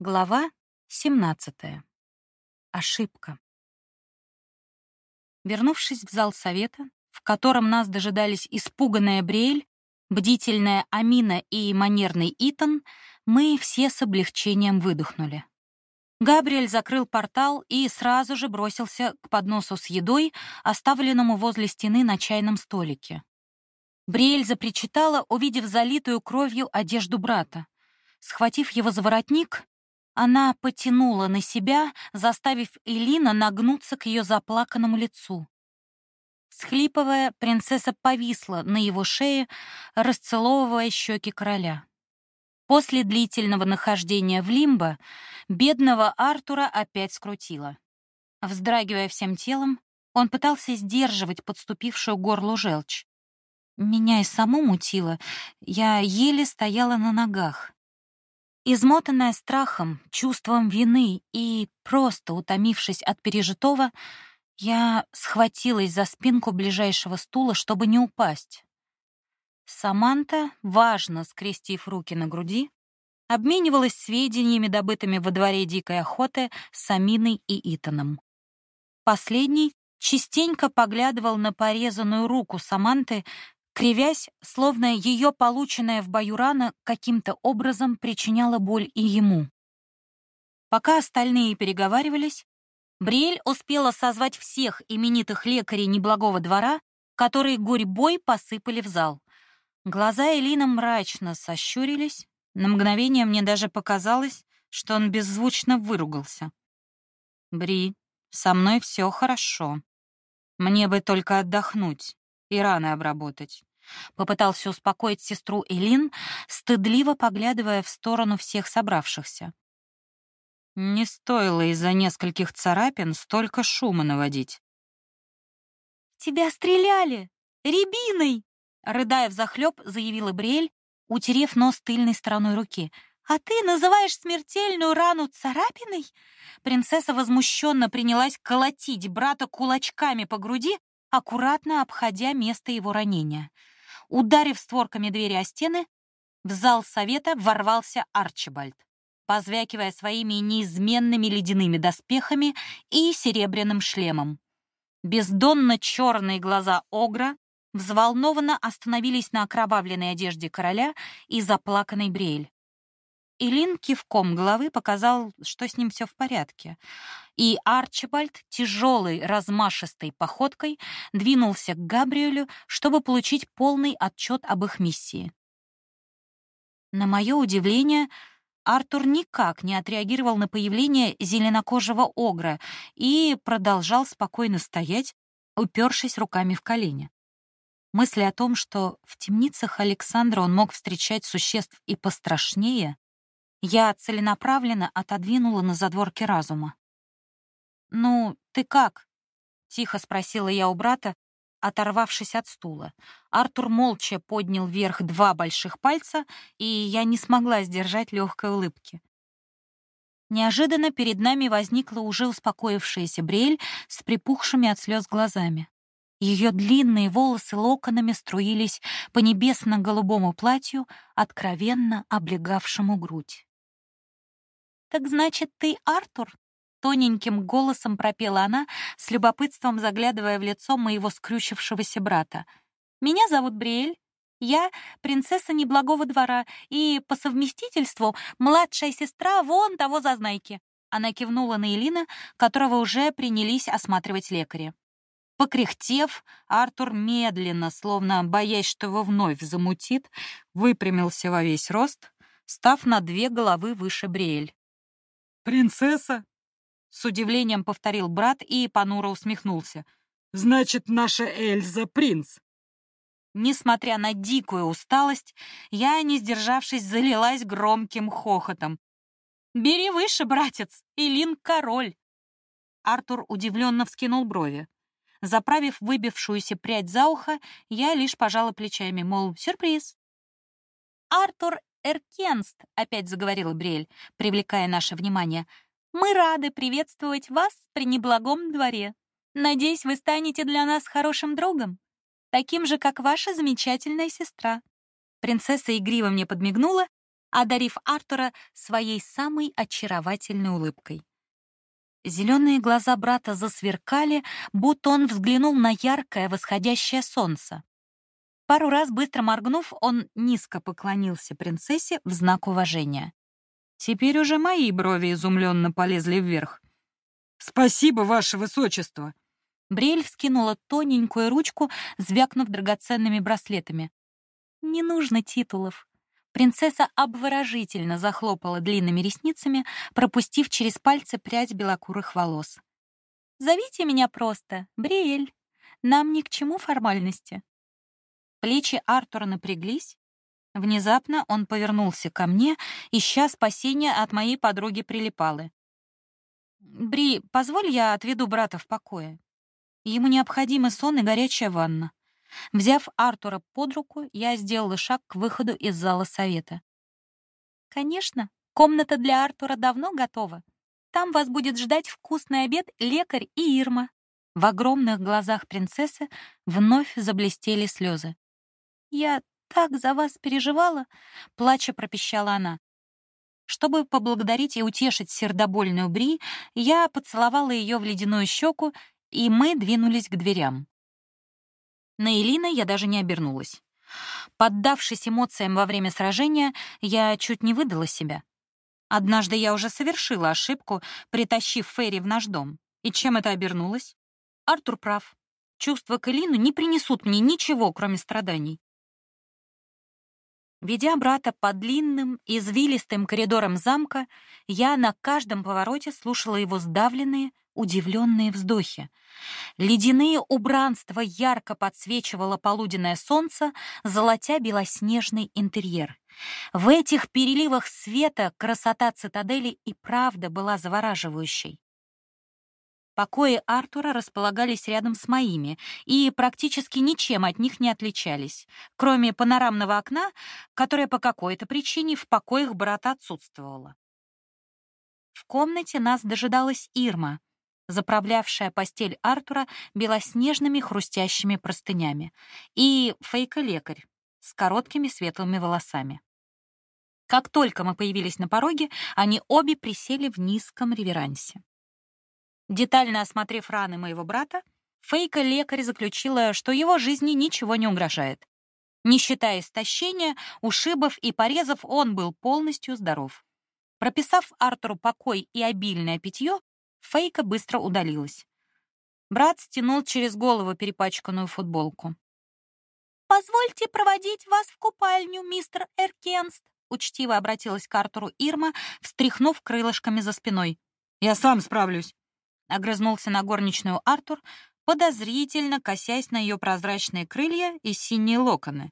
Глава 17. Ошибка. Вернувшись в зал совета, в котором нас дожидались испуганная Бриэль, бдительная Амина и манерный Итан, мы все с облегчением выдохнули. Габриэль закрыл портал и сразу же бросился к подносу с едой, оставленному возле стены на чайном столике. Бриэль запричитала, увидев залитую кровью одежду брата. Схватив его за воротник, она потянула на себя, заставив Элина нагнуться к ее заплаканному лицу. Схлипывая, принцесса повисла на его шее, расцеловывая щеки короля. После длительного нахождения в лимбо бедного Артура опять скрутило. Вздрагивая всем телом, он пытался сдерживать подступившую горлу желчь. Меня и саму мутило, я еле стояла на ногах. Измотанная страхом, чувством вины и просто утомившись от пережитого, я схватилась за спинку ближайшего стула, чтобы не упасть. Саманта, важно скрестив руки на груди, обменивалась сведениями, добытыми во дворе дикой охоты, с Аминой и Итаном. Последний частенько поглядывал на порезанную руку Саманты, кривясь, словно ее полученная в бою рана каким-то образом причиняла боль и ему. Пока остальные переговаривались, Бриэль успела созвать всех именитых лекарей неблагого двора, которые гурьбой посыпали в зал. Глаза Элина мрачно сощурились, на мгновение мне даже показалось, что он беззвучно выругался. «Бри, со мной все хорошо. Мне бы только отдохнуть и раны обработать. Попытался успокоить сестру Элин, стыдливо поглядывая в сторону всех собравшихся. Не стоило из-за нескольких царапин столько шума наводить. «Тебя стреляли! Рябиной!» Рыдая взахлёб, заявила Бриэль, утерев нос тыльной стороной руки. «А ты называешь смертельную рану царапиной?» Принцесса возмущенно принялась колотить брата кулачками по груди, аккуратно обходя место его ранения. Ударив створками двери о стены, в зал совета ворвался Арчибальд, позвякивая своими неизменными ледяными доспехами и серебряным шлемом. Бездонно черные глаза Огра взволнованно остановились на окровавленной одежде короля и заплаканной Бриэль. Илин кивком головы показал, что с ним все в порядке. И Арчибальд тяжелой, размашистой походкой двинулся к Габриэлю, чтобы получить полный отчет об их миссии. На мое удивление, Артур никак не отреагировал на появление зеленокожего огра и продолжал спокойно стоять, упершись руками в колени. Мысли о том, что в темницах Александра он мог встречать существ и пострашнее, я целенаправленно отодвинула на задворки разума. «Ну, ты как?» — тихо спросила я у брата, оторвавшись от стула. Артур молча поднял вверх два больших пальца, и я не смогла сдержать легкой улыбки. Неожиданно перед нами возникла уже успокоившаяся Бриэль с припухшими от слез глазами. Ее длинные волосы локонами струились по небесно-голубому платью, откровенно облегавшему грудь. «Так значит, ты Артур?» Тоненьким голосом пропела она, с любопытством заглядывая в лицо моего скрючившегося брата. «Меня зовут Бриэль. Я принцесса неблагого двора и по совместительству младшая сестра вон того зазнайки». Она кивнула на Элина, которого уже принялись осматривать лекари. Покряхтев, Артур медленно, словно боясь, что его вновь замутит, выпрямился во весь рост, став на две головы выше Бриэль. «Принцесса?» — с удивлением повторил брат и понуро усмехнулся. «Значит, наша Эльза — принц». Несмотря на дикую усталость, я, не сдержавшись, залилась громким хохотом. «Бери выше, братец, Илин — король!» Артур удивленно вскинул брови. Заправив выбившуюся прядь за ухо, я лишь пожала плечами, мол, сюрприз. «Артур Эркенст», — опять заговорила Бриэль, привлекая наше внимание, «мы рады приветствовать вас при неблагом дворе. Надеюсь, вы станете для нас хорошим другом, таким же, как ваша замечательная сестра». Принцесса игриво мне подмигнула одарив Артура своей самой очаровательной улыбкой. Зеленые глаза брата засверкали, будто он взглянул на яркое восходящее солнце. Пару раз быстро моргнув, он низко поклонился принцессе в знак уважения. Теперь уже мои брови изумленно полезли вверх. «Спасибо, ваше высочество!» Брель вскинула тоненькую ручку, звякнув драгоценными браслетами. «Не нужно титулов». Принцесса обворожительно захлопала длинными ресницами, пропустив через пальцы прядь белокурых волос. «Зовите меня просто Бриэль. Нам ни к чему формальности». Плечи Артура напряглись. Внезапно он повернулся ко мне, ища спасения от моей подруги Прилипалы. «Бри, позволь я отведу брата в покое. Ему необходимы сон и горячая ванна». Взяв Артура под руку, я сделала шаг к выходу из зала совета. «Конечно, комната для Артура давно готова. Там вас будет ждать вкусный обед лекарь и Ирма». В огромных глазах принцессы вновь заблестели слезы. «Я так за вас переживала!» — плача пропищала она. Чтобы поблагодарить и утешить сердобольную Бри, я поцеловала ее в ледяную щеку, и мы двинулись к дверям. На Элина я даже не обернулась. Поддавшись эмоциям во время сражения, я чуть не выдала себя. Однажды я уже совершила ошибку, притащив Ферри в наш дом. И чем это обернулось? Артур прав. Чувства к Элину не принесут мне ничего, кроме страданий. Ведя брата по длинным, извилистым коридорам замка, я на каждом повороте слушала его сдавленные, удивленные вздохи. Ледяные убранства ярко подсвечивало полуденное солнце, золотя белоснежный интерьер. В этих переливах света красота цитадели и правда была завораживающей. Покои Артура располагались рядом с моими и практически ничем от них не отличались, кроме панорамного окна, которое по какой-то причине в покоях брата отсутствовало. В комнате нас дожидалась Ирма, заправлявшая постель Артура белоснежными хрустящими простынями, и Фейка-лекарь с короткими светлыми волосами. Как только мы появились на пороге, они обе присели в низком реверансе. Детально осмотрев раны моего брата, Фейка-лекарь заключила, что его жизни ничего не угрожает. Не считая истощения, ушибов и порезов, он был полностью здоров. Прописав Артуру покой и обильное питье, Фейка быстро удалилась. Брат стянул через голову перепачканную футболку. «Позвольте проводить вас в купальню, мистер Эркенст», учтиво обратилась к Артуру Ирма, встряхнув крылышками за спиной. «Я сам справлюсь», огрызнулся на горничную Артур, подозрительно косясь на ее прозрачные крылья и синие локоны.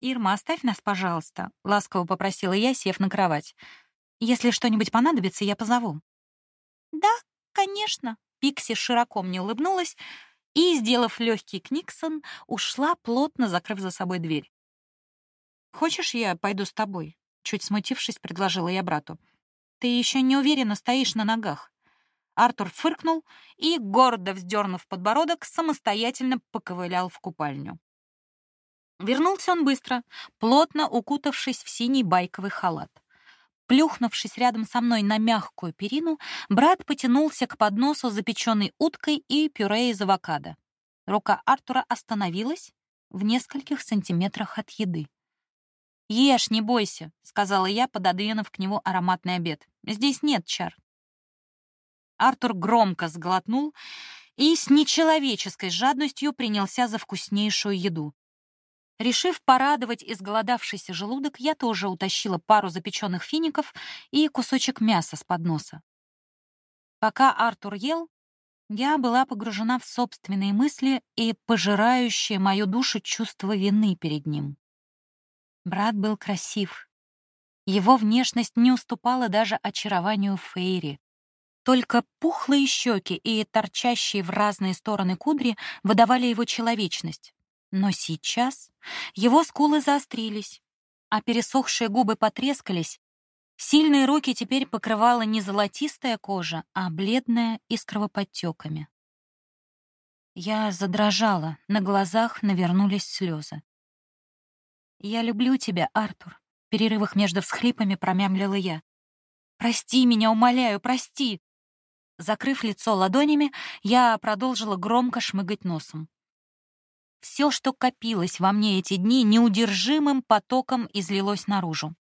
«Ирма, оставь нас, пожалуйста», — ласково попросила я, сев на кровать. «Если что-нибудь понадобится, я позову». «Да, конечно», — Пикси широко мне улыбнулась и, сделав легкий книксон, ушла, плотно закрыв за собой дверь. «Хочешь, я пойду с тобой?» — чуть смутившись, предложила я брату. «Ты еще не уверенно стоишь на ногах». Артур фыркнул и, гордо вздернув подбородок, самостоятельно поковылял в купальню. Вернулся он быстро, плотно укутавшись в синий байковый халат. Плюхнувшись рядом со мной на мягкую перину, брат потянулся к подносу с запеченной уткой и пюре из авокадо. Рука Артура остановилась в нескольких сантиметрах от еды. «Ешь, не бойся», — сказала я, пододвинув к нему ароматный обед. «Здесь нет чар». Артур громко сглотнул и с нечеловеческой жадностью принялся за вкуснейшую еду. Решив порадовать изголодавшийся желудок, я тоже утащила пару запеченных фиников и кусочек мяса с подноса. Пока Артур ел, я была погружена в собственные мысли и пожирающее мою душу чувство вины перед ним. Брат был красив. Его внешность не уступала даже очарованию Фейри. Только пухлые щеки и торчащие в разные стороны кудри выдавали его человечность. Но сейчас его скулы заострились, а пересохшие губы потрескались. Сильные руки теперь покрывала не золотистая кожа, а бледная и с кровоподтеками. Я задрожала, на глазах навернулись слезы. «Я люблю тебя, Артур», В перерывах между всхлипами промямлила я. «Прости меня, умоляю, прости!» Закрыв лицо ладонями, я продолжила громко шмыгать носом. Все, что копилось во мне эти дни, неудержимым потоком излилось наружу.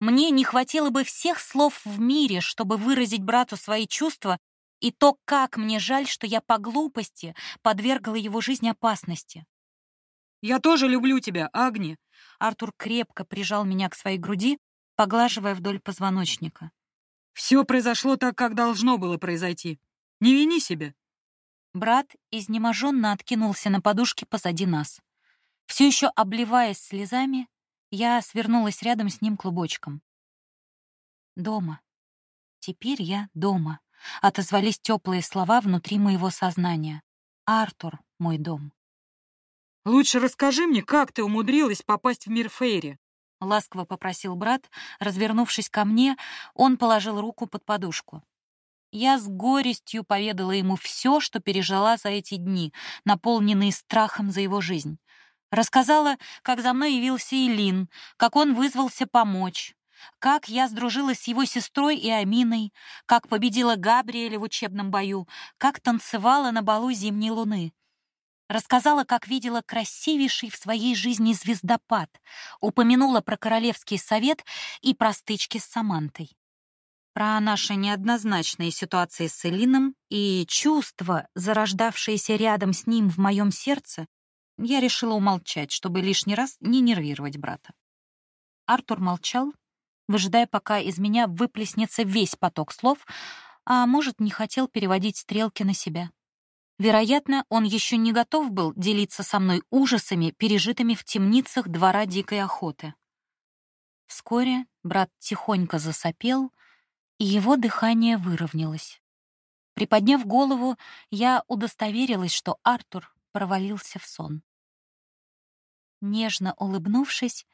Мне не хватило бы всех слов в мире, чтобы выразить брату свои чувства и то, как мне жаль, что я по глупости подвергла его жизни опасности. «Я тоже люблю тебя, Агни!» Артур крепко прижал меня к своей груди, поглаживая вдоль позвоночника. «Все произошло так, как должно было произойти. Не вини себя!» Брат изнеможенно откинулся на подушке позади нас. Все еще обливаясь слезами, я свернулась рядом с ним клубочком. «Дома. Теперь я дома», — отозвались теплые слова внутри моего сознания. «Артур — мой дом». «Лучше расскажи мне, как ты умудрилась попасть в мир Фейри?» — ласково попросил брат. Развернувшись ко мне, он положил руку под подушку. Я с горестью поведала ему все, что пережила за эти дни, наполненные страхом за его жизнь. Рассказала, как за мной явился Илин, как он вызвался помочь, как я сдружилась с его сестрой и Аминой, как победила Габриэля в учебном бою, как танцевала на балу зимней луны. Рассказала, как видела красивейший в своей жизни звездопад, упомянула про королевский совет и про стычки с Самантой. Про наши неоднозначные ситуации с Элином и чувства, зарождавшиеся рядом с ним в моем сердце, я решила умолчать, чтобы лишний раз не нервировать брата. Артур молчал, выжидая, пока из меня выплеснется весь поток слов, а может, не хотел переводить стрелки на себя. Вероятно, он еще не готов был делиться со мной ужасами, пережитыми в темницах двора дикой охоты. Вскоре брат тихонько засопел, и его дыхание выровнялось. Приподняв голову, я удостоверилась, что Артур провалился в сон. Нежно улыбнувшись,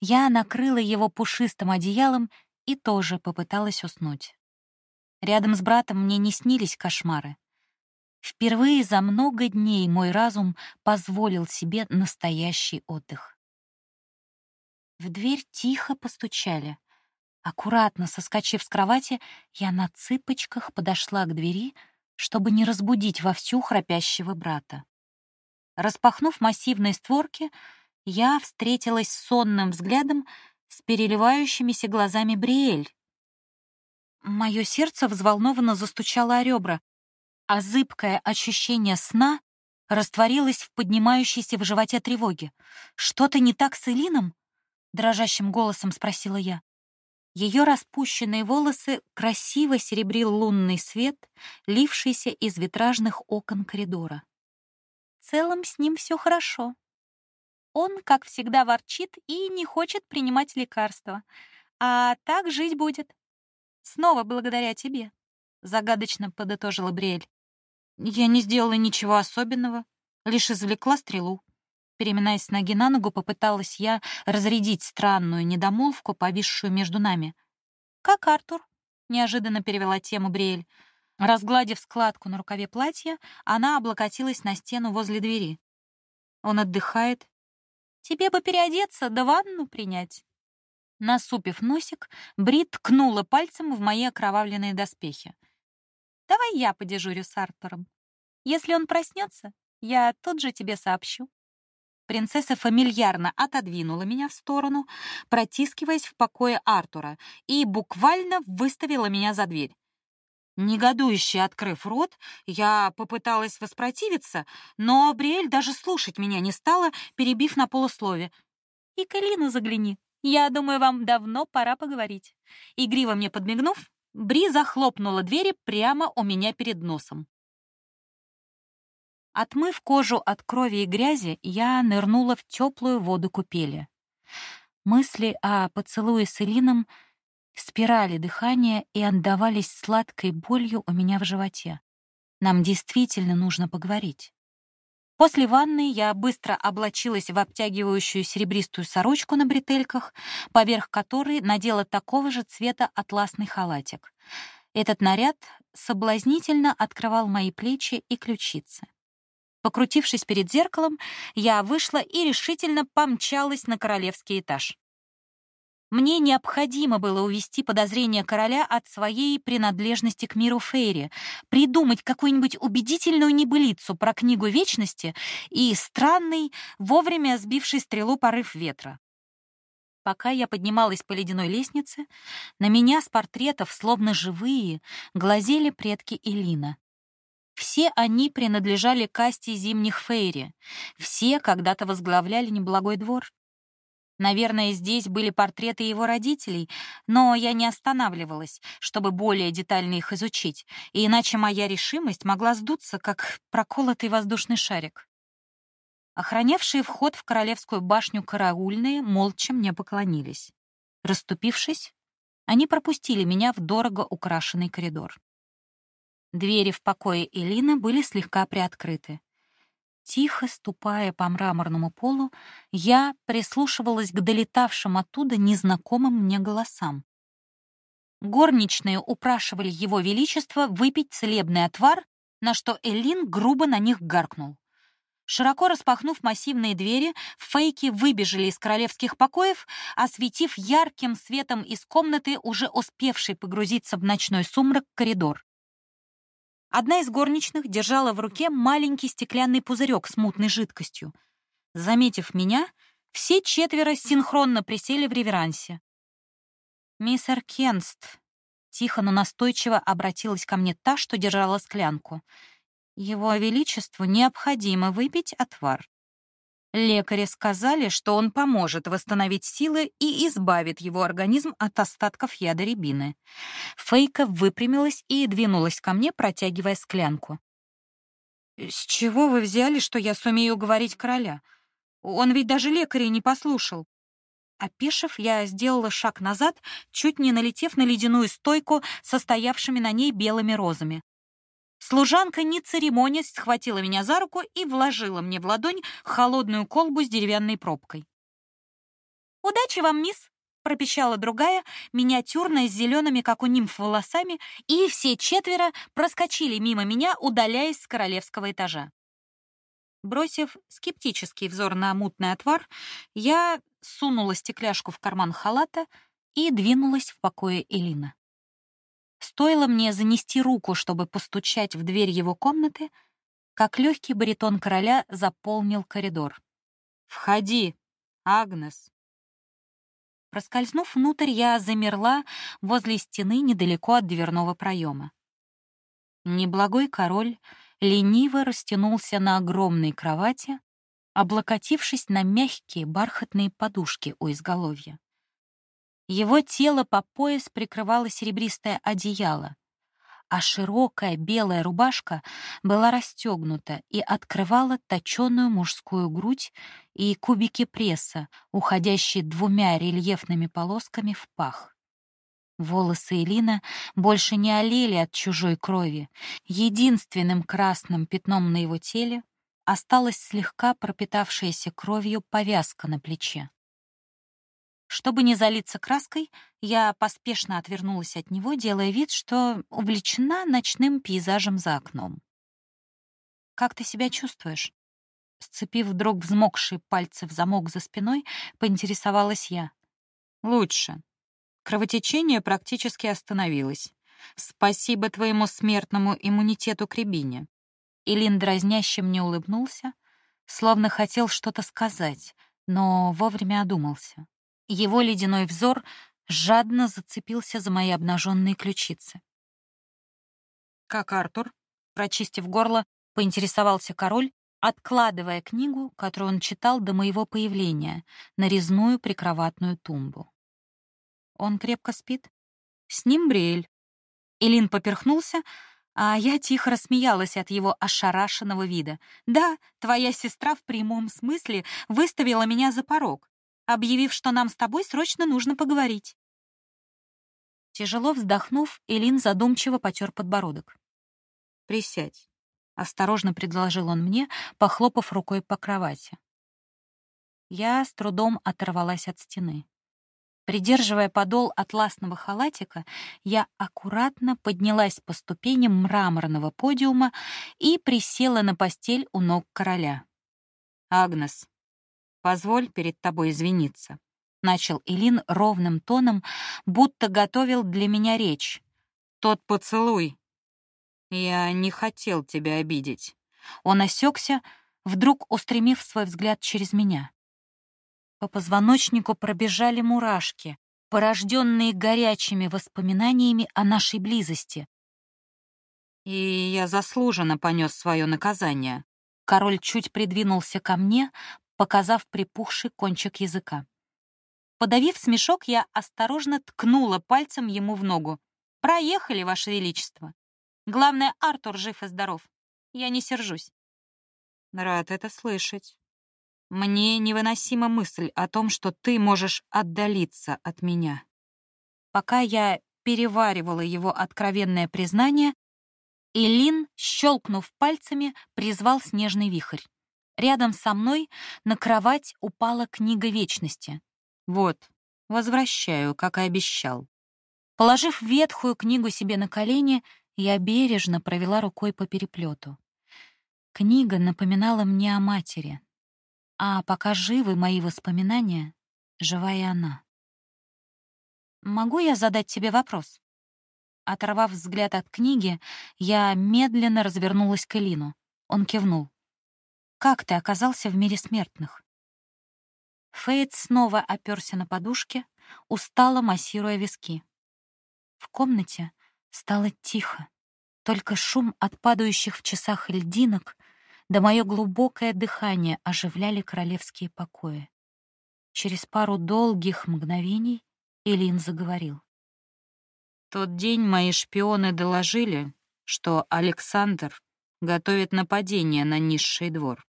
я накрыла его пушистым одеялом и тоже попыталась уснуть. Рядом с братом мне не снились кошмары. Впервые за много дней мой разум позволил себе настоящий отдых. В дверь тихо постучали. Аккуратно соскочив с кровати, я на цыпочках подошла к двери, чтобы не разбудить вовсю храпящего брата. Распахнув массивные створки, я встретилась с сонным взглядом с переливающимися глазами Бриэль. Мое сердце взволнованно застучало о ребра, а зыбкое ощущение сна растворилось в поднимающейся в животе тревоге. «Что-то не так с Элином?» — дрожащим голосом спросила я. Ее распущенные волосы красиво серебрил лунный свет, лившийся из витражных окон коридора. В целом с ним все хорошо. Он, как всегда, ворчит и не хочет принимать лекарства. А так жить будет. Снова благодаря тебе, — загадочно подытожила Бриэль. Я не сделала ничего особенного, лишь извлекла стрелу. Переминаясь с ноги на ногу, попыталась я разрядить странную недомолвку, повисшую между нами. «Как Артур?» — неожиданно перевела тему Бриэль. Разгладив складку на рукаве платья, она облокотилась на стену возле двери. Он отдыхает. «Тебе бы переодеться, да ванну принять». Насупив носик, Брит ткнула пальцем в мои окровавленные доспехи. «Давай я подежурю с Артуром. Если он проснется, я тут же тебе сообщу». Принцесса фамильярно отодвинула меня в сторону, протискиваясь в покое Артура, и буквально выставила меня за дверь. Негодующе открыв рот, я попыталась воспротивиться, но Бриэль даже слушать меня не стала, перебив на полуслове. «И к Элину загляни. Я думаю, вам давно пора поговорить». Игриво мне подмигнув, Бри захлопнула двери прямо у меня перед носом. Отмыв кожу от крови и грязи, я нырнула в теплую воду купели. Мысли о поцелуе с Элином спирали дыхания и отдавались сладкой болью у меня в животе. Нам действительно нужно поговорить. После ванны я быстро облачилась в обтягивающую серебристую сорочку на бретельках, поверх которой надела такого же цвета атласный халатик. Этот наряд соблазнительно открывал мои плечи и ключицы. Покрутившись перед зеркалом, я вышла и решительно помчалась на королевский этаж. Мне необходимо было увести подозрения короля от своей принадлежности к миру Фейри, придумать какую-нибудь убедительную небылицу про книгу вечности и странный, вовремя сбивший стрелу порыв ветра. Пока я поднималась по ледяной лестнице, на меня с портретов, словно живые, глазели предки Элина. Все они принадлежали касте зимних фейри, все когда-то возглавляли неблагой двор. Наверное, здесь были портреты его родителей, но я не останавливалась, чтобы более детально их изучить, иначе моя решимость могла сдуться, как проколотый воздушный шарик. Охранявшие вход в королевскую башню караульные молча мне поклонились. Расступившись, они пропустили меня в дорого украшенный коридор. Двери в покое Элины были слегка приоткрыты. Тихо ступая по мраморному полу, я прислушивалась к долетавшим оттуда незнакомым мне голосам. Горничные упрашивали его величество выпить целебный отвар, на что Элин грубо на них гаркнул. Широко распахнув массивные двери, фейки выбежали из королевских покоев, осветив ярким светом из комнаты, уже успевший погрузиться в ночной сумрак, коридор. Одна из горничных держала в руке маленький стеклянный пузырек с мутной жидкостью. Заметив меня, все четверо синхронно присели в реверансе. «Мисс Эркенст», — тихо, но настойчиво обратилась ко мне та, что держала склянку. «Его Величеству необходимо выпить отвар. Лекари сказали, что он поможет восстановить силы и избавит его организм от остатков яда рябины. Фейка выпрямилась и двинулась ко мне, протягивая склянку. «С чего вы взяли, что я сумею говорить короля? Он ведь даже лекарей не послушал». Опешив, я сделала шаг назад, чуть не налетев на ледяную стойку со стоявшими на ней белыми розами. Служанка, не церемонясь, схватила меня за руку и вложила мне в ладонь холодную колбу с деревянной пробкой. «Удачи вам, мисс!» — пропищала другая, миниатюрная, с зелеными, как у нимф, волосами, и все четверо проскочили мимо меня, удаляясь с королевского этажа. Бросив скептический взор на мутный отвар, я сунула стекляшку в карман халата и двинулась в покое Элина. Стоило мне занести руку, чтобы постучать в дверь его комнаты, как легкий баритон короля заполнил коридор. «Входи, Агнес!» Проскользнув внутрь, я замерла возле стены недалеко от дверного проема. Неблагой король лениво растянулся на огромной кровати, облокотившись на мягкие бархатные подушки у изголовья. Его тело по пояс прикрывало серебристое одеяло, а широкая белая рубашка была расстегнута и открывала точеную мужскую грудь и кубики пресса, уходящие двумя рельефными полосками в пах. Волосы Элина больше не олели от чужой крови. Единственным красным пятном на его теле осталась слегка пропитавшаяся кровью повязка на плече. Чтобы не залиться краской, я поспешно отвернулась от него, делая вид, что увлечена ночным пейзажем за окном. «Как ты себя чувствуешь?» Сцепив вдруг взмокшие пальцы в замок за спиной, поинтересовалась я. «Лучше. Кровотечение практически остановилось. Спасибо твоему смертному иммунитету к рябине». Илин дразняще мне улыбнулся, словно хотел что-то сказать, но вовремя одумался. Его ледяной взор жадно зацепился за мои обнаженные ключицы. «Как Артур?» — прочистив горло, поинтересовался король, откладывая книгу, которую он читал до моего появления, на резную прикроватную тумбу. «Он крепко спит?» «С ним Бриэль». Элин поперхнулся, а я тихо рассмеялась от его ошарашенного вида. «Да, твоя сестра в прямом смысле выставила меня за порог объявив, что нам с тобой срочно нужно поговорить. Тяжело вздохнув, Элин задумчиво потер подбородок. «Присядь», — осторожно предложил он мне, похлопав рукой по кровати. Я с трудом оторвалась от стены. Придерживая подол атласного халатика, я аккуратно поднялась по ступеням мраморного подиума и присела на постель у ног короля. «Агнес, Позволь перед тобой извиниться. начал Илин ровным тоном, будто готовил для меня речь. Тот поцелуй. Я не хотел тебя обидеть. Он осекся, вдруг устремив свой взгляд через меня. По позвоночнику пробежали мурашки, порожденные горячими воспоминаниями о нашей близости. И я заслуженно понес свое наказание. Король чуть придвинулся ко мне, показав припухший кончик языка. Подавив смешок, я осторожно ткнула пальцем ему в ногу. «Проехали, Ваше Величество. Главное, Артур жив и здоров. Я не сержусь». «Рад это слышать. Мне невыносима мысль о том, что ты можешь отдалиться от меня». Пока я переваривала его откровенное признание, Элин, щелкнув пальцами, призвал снежный вихрь. Рядом со мной на кровать упала книга вечности. Вот, возвращаю, как и обещал. Положив ветхую книгу себе на колени, я бережно провела рукой по переплету. Книга напоминала мне о матери, а пока живы мои воспоминания, жива и она. «Могу я задать тебе вопрос?» Оторвав взгляд от книги, я медленно развернулась к Элину. Он кивнул. «Как ты оказался в мире смертных?» Фейт снова оперся на подушке, устало массируя виски. В комнате стало тихо. Только шум от падающих в часах льдинок да мое глубокое дыхание оживляли королевские покои. Через пару долгих мгновений Элин заговорил тот день мои шпионы доложили, что Александр готовит нападение на низший двор.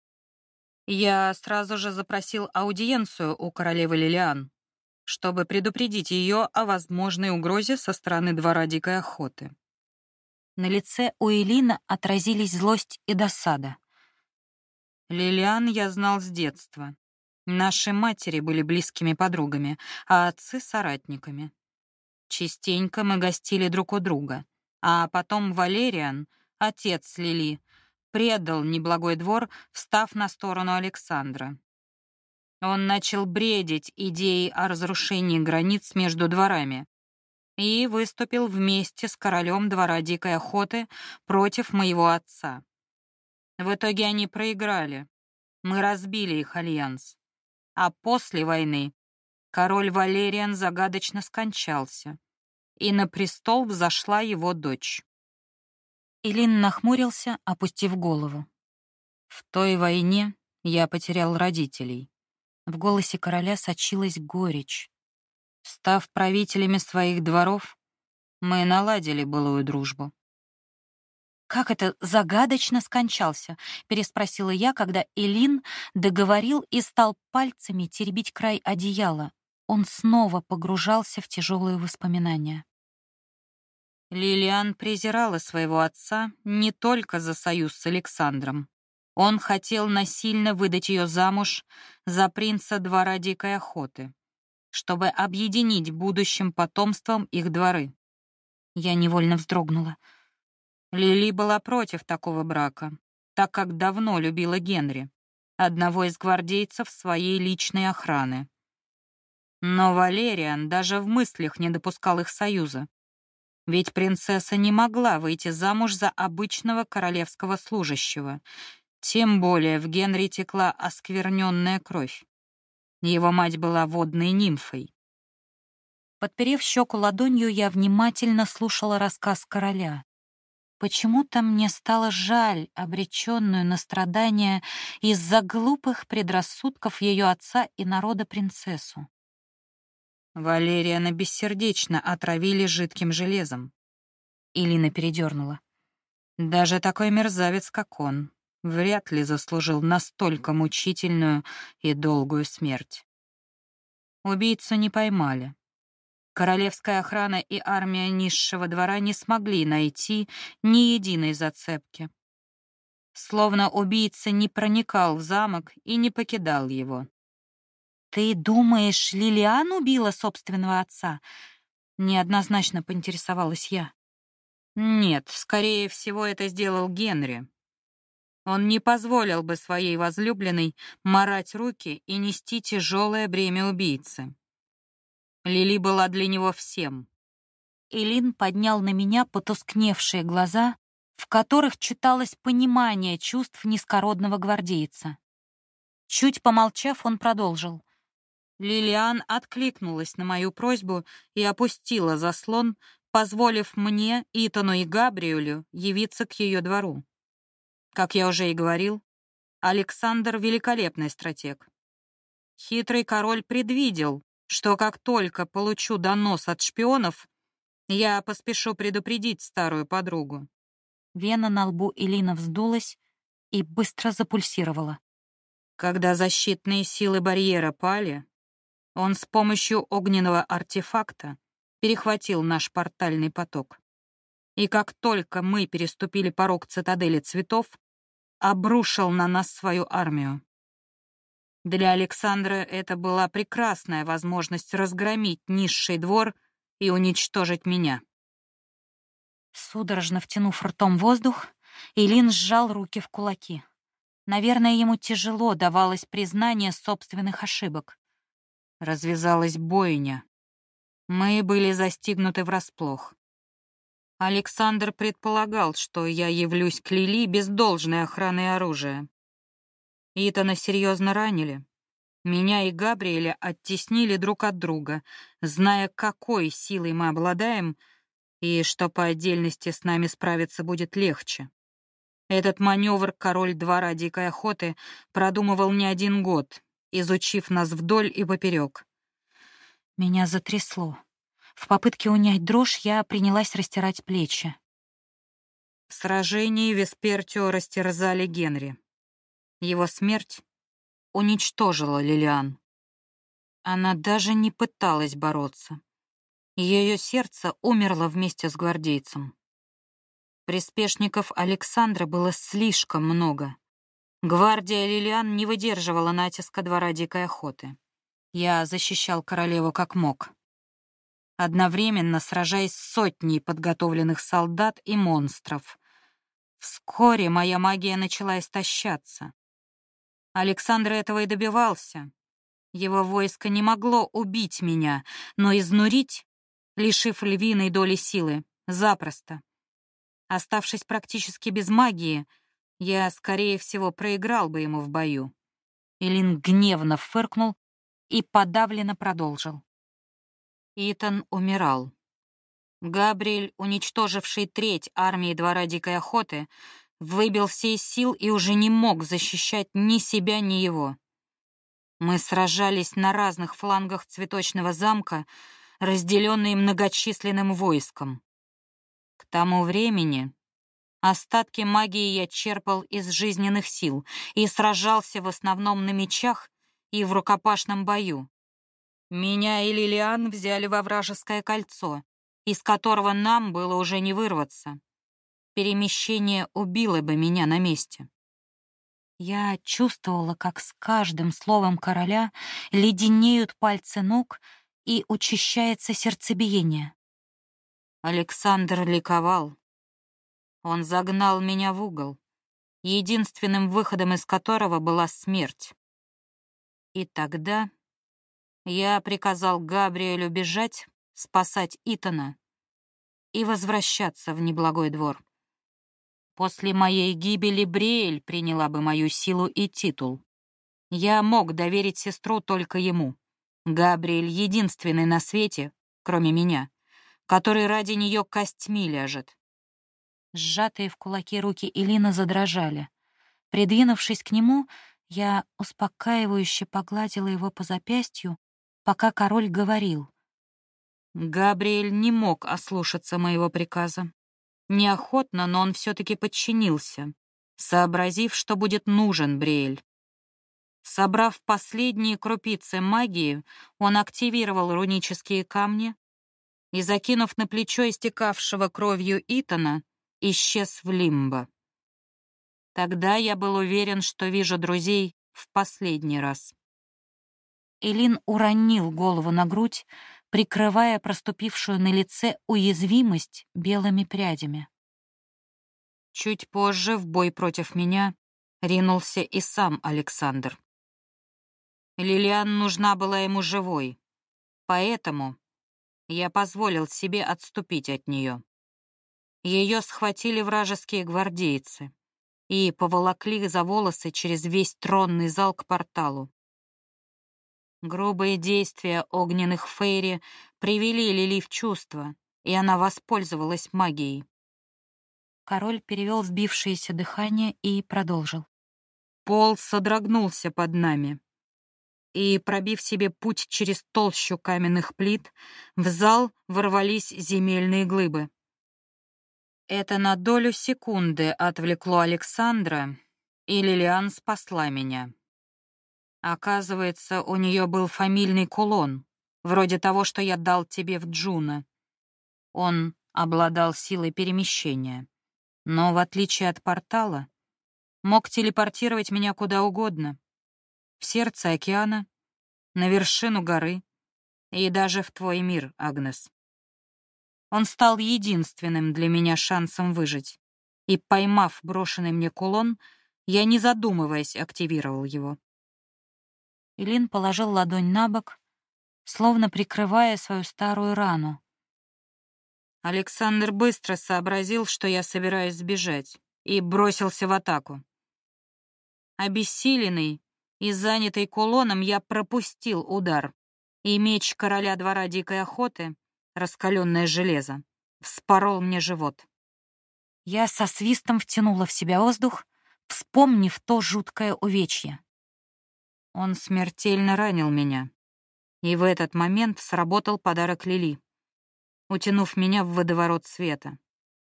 Я сразу же запросил аудиенцию у королевы Лилиан, чтобы предупредить ее о возможной угрозе со стороны двора дикой охоты. На лице у Элина отразились злость и досада. Лилиан я знал с детства. Наши матери были близкими подругами, а отцы — соратниками. Частенько мы гостили друг у друга. А потом Валериан, отец Лили, предал неблагой двор, встав на сторону Александра. Он начал бредить идеей о разрушении границ между дворами и выступил вместе с королем двора дикой охоты против моего отца. В итоге они проиграли. Мы разбили их альянс. А после войны король Валериан загадочно скончался, и на престол взошла его дочь. Илин нахмурился, опустив голову. В той войне я потерял родителей. В голосе короля сочилась горечь. Став правителями своих дворов, мы наладили былую дружбу. «Как это загадочно скончался?» — переспросила я, когда Элин договорил и стал пальцами теребить край одеяла, он снова погружался в тяжелые воспоминания. Лилиан презирала своего отца не только за союз с Александром. Он хотел насильно выдать ее замуж за принца двора дикой охоты, чтобы объединить будущим потомством их дворы. Я невольно вздрогнула. Лили была против такого брака, так как давно любила Генри, одного из гвардейцев своей личной охраны. Но Валериан даже в мыслях не допускал их союза. Ведь принцесса не могла выйти замуж за обычного королевского служащего. Тем более в Генри текла оскверненная кровь. Его мать была водной нимфой. Подперев щеку ладонью, я внимательно слушала рассказ короля. Почему-то мне стало жаль обреченную на страдания из-за глупых предрассудков ее отца и народа принцессу. Валериана бессердечно отравили жидким железом. Илина передернула. Даже такой мерзавец, как он, вряд ли заслужил настолько мучительную и долгую смерть. Убийцу не поймали. Королевская охрана и армия низшего двора не смогли найти ни единой зацепки. Словно убийца не проникал в замок и не покидал его. «Ты думаешь, Лилиан убила собственного отца?» Неоднозначно поинтересовалась я. «Нет, скорее всего, это сделал Генри. Он не позволил бы своей возлюбленной марать руки и нести тяжелое бремя убийцы. Лили была для него всем. Илин поднял на меня потускневшие глаза, в которых читалось понимание чувств низкородного гвардейца. Чуть помолчав, он продолжил. Лилиан откликнулась на мою просьбу и опустила заслон, позволив мне, Итану и Габриэлю явиться к ее двору. Как я уже и говорил, Александр — великолепный стратег. Хитрый король предвидел, что как только получу донос от шпионов, я поспешу предупредить старую подругу. Вена на лбу Элина вздулась и быстро запульсировала. Когда защитные силы барьера пали, он с помощью огненного артефакта перехватил наш портальный поток. И как только мы переступили порог цитадели цветов, обрушил на нас свою армию. Для Александра это была прекрасная возможность разгромить низший двор и уничтожить меня. Судорожно втянув ртом воздух, Илин сжал руки в кулаки. Наверное, ему тяжело давалось признание собственных ошибок. Развязалась бойня. Мы были застигнуты врасплох. Александр предполагал, что я явлюсь к Лили без должной охраны и оружия. Итана серьезно ранили. Меня и Габриэля оттеснили друг от друга, зная, какой силой мы обладаем, и что по отдельности с нами справиться будет легче. Этот маневр король двора дикой охоты продумывал не один год, изучив нас вдоль и поперек. Меня затрясло. В попытке унять дрожь я принялась растирать плечи. В сражении Веспертио растерзали Генри. Его смерть уничтожила Лилиан. Она даже не пыталась бороться. Ее сердце умерло вместе с гвардейцем. Приспешников Александра было слишком много. Гвардия Лилиан не выдерживала натиска двора дикой охоты. Я защищал королеву как мог. Одновременно сражаясь с сотней подготовленных солдат и монстров. Вскоре моя магия начала истощаться. Александр этого и добивался. Его войско не могло убить меня, но изнурить, лишив львиной доли силы, запросто. Оставшись практически без магии, я, скорее всего, проиграл бы ему в бою. Илин гневно фыркнул и подавленно продолжил. Итан умирал. Габриэль, уничтоживший треть армии двора дикой охоты, выбил все из сил и уже не мог защищать ни себя, ни его. Мы сражались на разных флангах цветочного замка, разделенные многочисленным войском. К тому времени остатки магии я черпал из жизненных сил и сражался в основном на мечах и в рукопашном бою. Меня и Лилиан взяли во вражеское кольцо, из которого нам было уже не вырваться. Перемещение убило бы меня на месте. Я чувствовала, как с каждым словом короля леденеют пальцы ног и учащается сердцебиение. Александр ликовал. Он загнал меня в угол, единственным выходом из которого была смерть. И тогда я приказал Габриэлю бежать, спасать Итана и возвращаться в неблагой двор. После моей гибели Бриэль приняла бы мою силу и титул. Я мог доверить сестру только ему. Габриэль — единственный на свете, кроме меня, который ради нее костьми ляжет. Сжатые в кулаки руки Илина задрожали. Придвинувшись к нему, я успокаивающе погладила его по запястью, пока король говорил. Габриэль не мог ослушаться моего приказа. Неохотно, но он все-таки подчинился, сообразив, что будет нужен Бриэль. Собрав последние крупицы магии, он активировал рунические камни, и, закинув на плечо истекавшего кровью Итана, исчез в лимбо. Тогда я был уверен, что вижу друзей в последний раз. Элин уронил голову на грудь, прикрывая проступившую на лице уязвимость белыми прядями. Чуть позже в бой против меня ринулся и сам Александр. Лилиан нужна была ему живой, Поэтому я позволил себе отступить от нее. Ее схватили вражеские гвардейцы и поволокли за волосы через весь тронный зал к порталу. Грубые действия огненных фейри привели Лили в чувство, и она воспользовалась магией. Король перевел сбившееся дыхание и продолжил. Пол содрогнулся под нами. И, пробив себе путь через толщу каменных плит, в зал ворвались земельные глыбы. Это на долю секунды отвлекло Александра, и Лилиан спасла меня. Оказывается, у нее был фамильный кулон, вроде того, что я дал тебе в Джуна. Он обладал силой перемещения, но, в отличие от портала, мог телепортировать меня куда угодно. В сердце океана, на вершину горы и даже в твой мир, Агнес. Он стал единственным для меня шансом выжить. И, поймав брошенный мне кулон, я, не задумываясь, активировал его. Илин положил ладонь на бок, словно прикрывая свою старую рану. Александр быстро сообразил, что я собираюсь сбежать, и бросился в атаку. Обессиленный и занятый кулоном, я пропустил удар, и меч короля двора дикой охоты раскаленное железо, вспорол мне живот. Я со свистом втянула в себя воздух, вспомнив то жуткое увечье. Он смертельно ранил меня, и в этот момент сработал подарок Лили, утянув меня в водоворот света.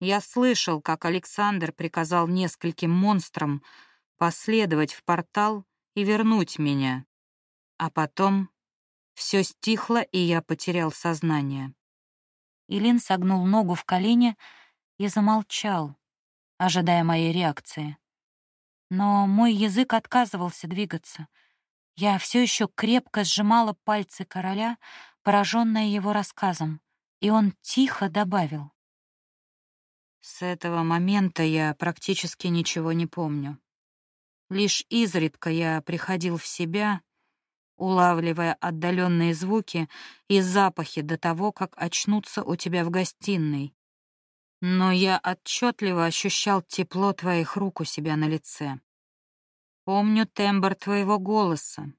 Я слышал, как Александр приказал нескольким монстрам последовать в портал и вернуть меня. А потом все стихло, и я потерял сознание. Илин согнул ногу в колени и замолчал, ожидая моей реакции. Но мой язык отказывался двигаться. Я все еще крепко сжимала пальцы короля, пораженная его рассказом, и он тихо добавил. С этого момента я практически ничего не помню. Лишь изредка я приходил в себя улавливая отдаленные звуки и запахи до того, как очнуться у тебя в гостиной. Но я отчетливо ощущал тепло твоих рук у себя на лице. Помню тембр твоего голоса,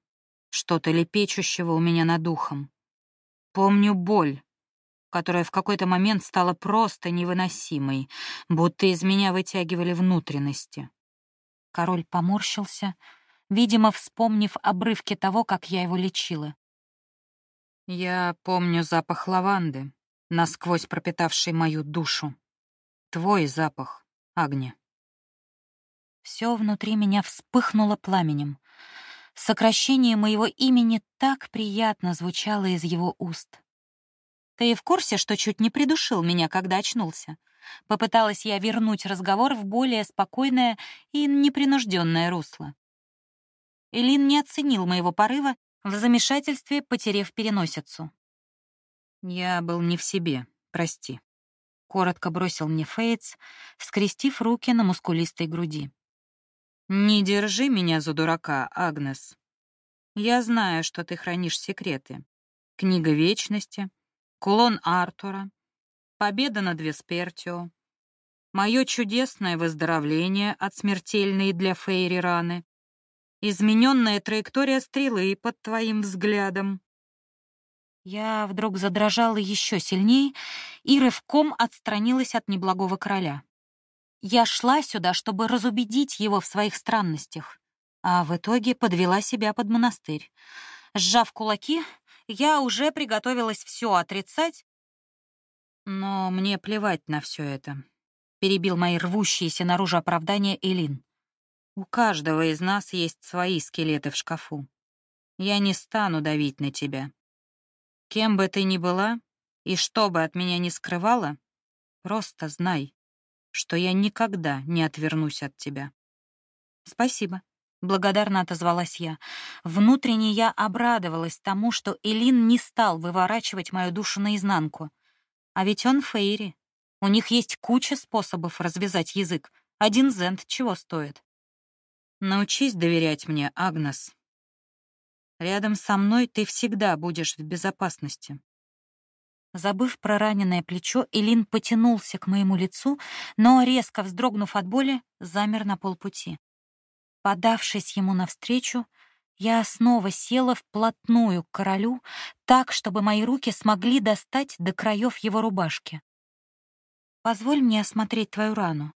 что-то лепечущего у меня над ухом. Помню боль, которая в какой-то момент стала просто невыносимой, будто из меня вытягивали внутренности. Король поморщился, видимо, вспомнив обрывки того, как я его лечила. «Я помню запах лаванды, насквозь пропитавший мою душу. Твой запах, Агни». Все внутри меня вспыхнуло пламенем. Сокращение моего имени так приятно звучало из его уст. «Ты в курсе, что чуть не придушил меня, когда очнулся?» Попыталась я вернуть разговор в более спокойное и непринужденное русло. Элин не оценил моего порыва, в замешательстве потерев переносицу. «Я был не в себе, прости», — коротко бросил мне Фейтс, скрестив руки на мускулистой груди. «Не держи меня за дурака, Агнес. Я знаю, что ты хранишь секреты. Книга Вечности, кулон Артура, победа над Веспертио, мое чудесное выздоровление от смертельной для Фейри раны, Измененная траектория стрелы под твоим взглядом. Я вдруг задрожала еще сильнее и рывком отстранилась от неблагого короля. Я шла сюда, чтобы разубедить его в своих странностях, а в итоге подвела себя под монастырь. Сжав кулаки, я уже приготовилась все отрицать, но мне плевать на все это, перебил мои рвущиеся наружу оправдания Элин. У каждого из нас есть свои скелеты в шкафу. Я не стану давить на тебя. Кем бы ты ни была и что бы от меня ни скрывала, просто знай, что я никогда не отвернусь от тебя. Спасибо. Благодарно отозвалась я. Внутренне я обрадовалась тому, что Элин не стал выворачивать мою душу наизнанку. А ведь он Фейри. У них есть куча способов развязать язык. Один зент чего стоит. Научись доверять мне, Агнес. Рядом со мной ты всегда будешь в безопасности. Забыв про раненое плечо, Илин потянулся к моему лицу, но, резко вздрогнув от боли, замер на полпути. Подавшись ему навстречу, я снова села вплотную к королю, так, чтобы мои руки смогли достать до краев его рубашки. «Позволь мне осмотреть твою рану».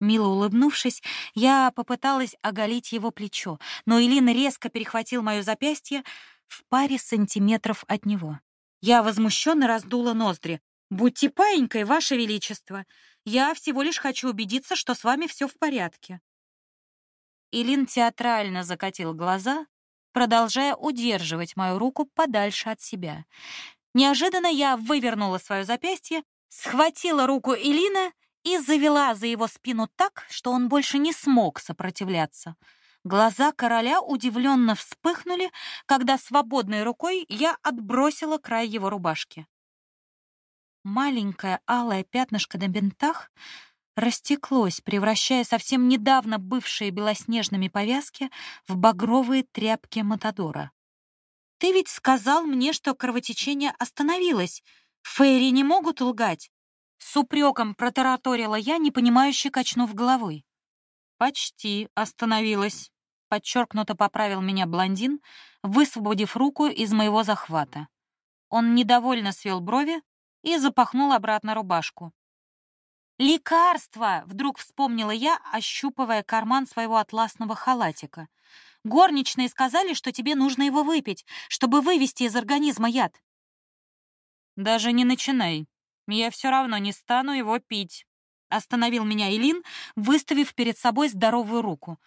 Мило улыбнувшись, я попыталась оголить его плечо, но Илин резко перехватил моё запястье в паре сантиметров от него. Я возмущенно раздула ноздри. «Будьте паинькой, Ваше Величество! Я всего лишь хочу убедиться, что с вами все в порядке». Илин театрально закатил глаза, продолжая удерживать мою руку подальше от себя. Неожиданно я вывернула свое запястье, схватила руку Илина и завела за его спину так, что он больше не смог сопротивляться. Глаза короля удивленно вспыхнули, когда свободной рукой я отбросила край его рубашки. Маленькое алое пятнышко на бинтах растеклось, превращая совсем недавно бывшие белоснежными повязки в багровые тряпки Матадора. «Ты ведь сказал мне, что кровотечение остановилось. Фейри не могут лгать!» С упреком протараторила я, непонимающе качнув головой. «Почти остановилось», — подчеркнуто поправил меня блондин, высвободив руку из моего захвата. Он недовольно свел брови и запахнул обратно рубашку. «Лекарство!» — вдруг вспомнила я, ощупывая карман своего атласного халатика. «Горничные сказали, что тебе нужно его выпить, чтобы вывести из организма яд». «Даже не начинай. Я все равно не стану его пить», — остановил меня Илин, выставив перед собой здоровую руку.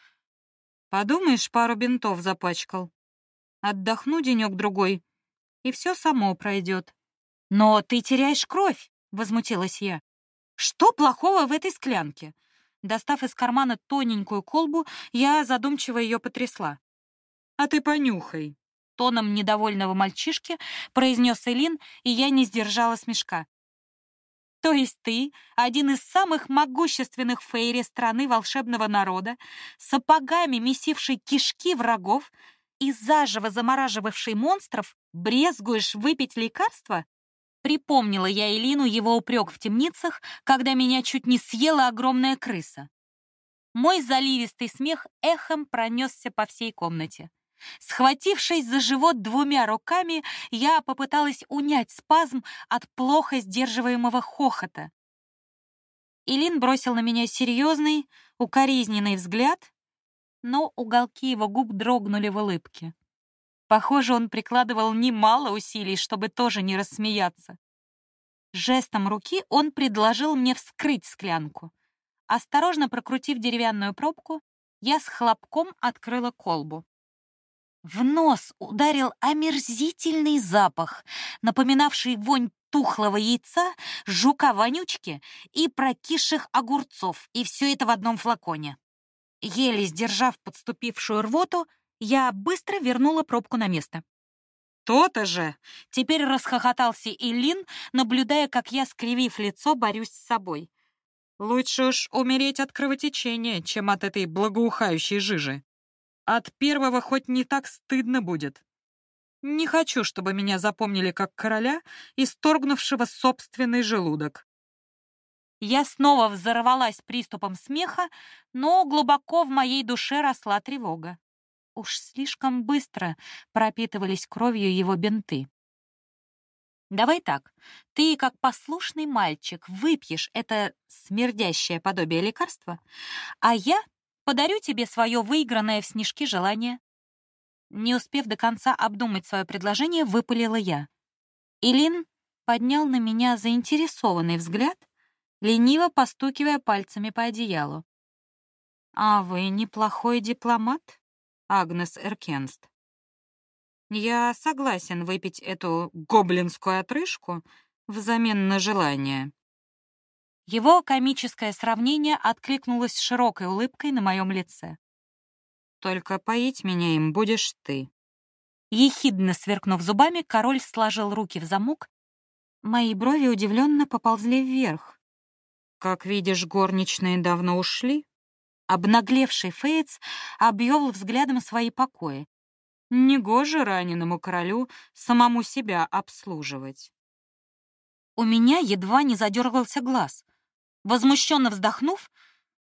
«Подумаешь, пару бинтов запачкал. Отдохну денек-другой, и все само пройдет». «Но ты теряешь кровь», — возмутилась я. Что плохого в этой склянке? Достав из кармана тоненькую колбу, я задумчиво ее потрясла. А ты понюхай, тоном недовольного мальчишки произнес Элин, и я не сдержала смешка. То есть ты, один из самых могущественных фейри страны волшебного народа, сапогами месивший кишки врагов и заживо замораживавший монстров, брезгуешь выпить лекарство? Припомнила я Элину его упрек в темницах, когда меня чуть не съела огромная крыса. Мой заливистый смех эхом пронесся по всей комнате. Схватившись за живот двумя руками, я попыталась унять спазм от плохо сдерживаемого хохота. Илин бросил на меня серьезный, укоризненный взгляд, но уголки его губ дрогнули в улыбке. Похоже, он прикладывал немало усилий, чтобы тоже не рассмеяться. Жестом руки он предложил мне вскрыть склянку. Осторожно прокрутив деревянную пробку, я с хлопком открыла колбу. В нос ударил омерзительный запах, напоминавший вонь тухлого яйца, жука-вонючки и прокисших огурцов, и все это в одном флаконе. Еле сдержав подступившую рвоту, я быстро вернула пробку на место. «То-то же!» Теперь расхохотался Илин, наблюдая, как я, скривив лицо, борюсь с собой. «Лучше уж умереть от кровотечения, чем от этой благоухающей жижи. От первого хоть не так стыдно будет. Не хочу, чтобы меня запомнили как короля, исторгнувшего собственный желудок». Я снова взорвалась приступом смеха, но глубоко в моей душе росла тревога. Уж слишком быстро пропитывались кровью его бинты. Давай так. Ты, как послушный мальчик, выпьешь это смердящее подобие лекарства, а я подарю тебе свое выигранное в снежки желание. Не успев до конца обдумать свое предложение, выпалила я. Илин поднял на меня заинтересованный взгляд, лениво постукивая пальцами по одеялу. А вы неплохой дипломат? Агнес Эркенст. Я согласен выпить эту гоблинскую отрыжку взамен на желание. Его комическое сравнение откликнулось широкой улыбкой на моем лице. Только поить меня им будешь ты. Ехидно сверкнув зубами, король сложил руки в замок. Мои брови удивленно поползли вверх. Как видишь, горничные давно ушли. Обнаглевший Фейтс обвел взглядом свои покои. Негоже раненому королю самому себя обслуживать. У меня едва не задергался глаз. Возмущенно вздохнув,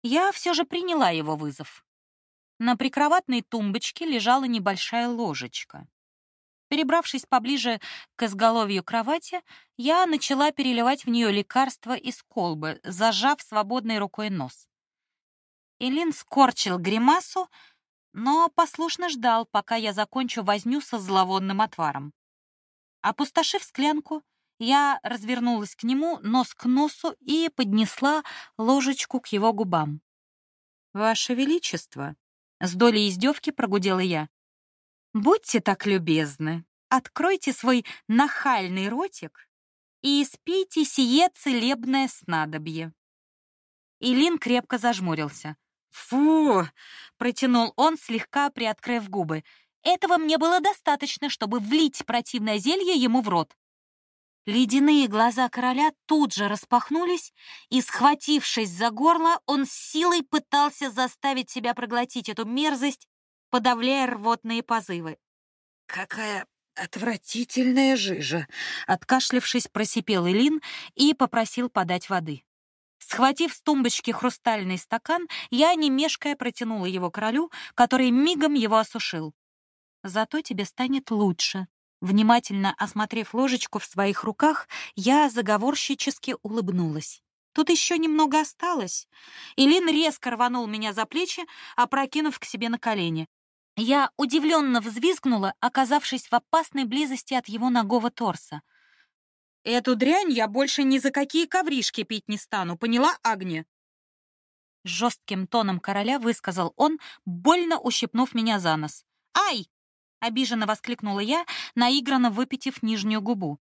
я все же приняла его вызов. На прикроватной тумбочке лежала небольшая ложечка. Перебравшись поближе к изголовью кровати, я начала переливать в нее лекарство из колбы, зажав свободной рукой нос. Элин скорчил гримасу, но послушно ждал, пока я закончу возню со зловонным отваром. Опустошив склянку, я развернулась к нему нос к носу и поднесла ложечку к его губам. «Ваше Величество!» — с долей издевки прогудела я. Будьте так любезны, откройте свой нахальный ротик и испейте сие целебное снадобье. Илин крепко зажмурился. «Фу!» — протянул он, слегка приоткрыв губы. «Этого мне было достаточно, чтобы влить противное зелье ему в рот». Ледяные глаза короля тут же распахнулись, и, схватившись за горло, он с силой пытался заставить себя проглотить эту мерзость, подавляя рвотные позывы. «Какая отвратительная жижа!» Откашлившись, просипел Илин и попросил подать воды. Схватив с тумбочки хрустальный стакан, я, не мешкая, протянула его королю, который мигом его осушил. «Зато тебе станет лучше». Внимательно осмотрев ложечку в своих руках, я заговорщически улыбнулась. Тут еще немного осталось. Илин резко рванул меня за плечи, опрокинув к себе на колени. Я удивленно взвизгнула, оказавшись в опасной близости от его ногого торса. «Эту дрянь я больше ни за какие ковришки пить не стану, поняла, Агния?» Жестким тоном короля высказал он, больно ущипнув меня за нос. «Ай!» — обиженно воскликнула я, наигранно выпитив нижнюю губу.